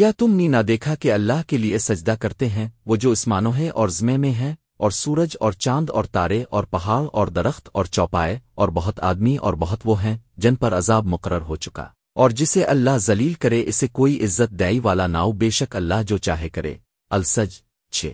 کیا تم نے نہ دیکھا کہ اللہ کے لیے سجدہ کرتے ہیں؟ وہ جو اسمانوں ہے اور زمے میں ہیں، اور سورج اور چاند اور تارے اور پہاڑ اور درخت اور چوپائے اور بہت آدمی اور بہت وہ ہیں، جن پر عذاب مقرر ہو چکا۔ اور جسے اللہ ذلیل کرے، اسے کوئی عزت دائی والا ناؤ بے شک اللہ جو چاہے کرے۔ السج چھ۔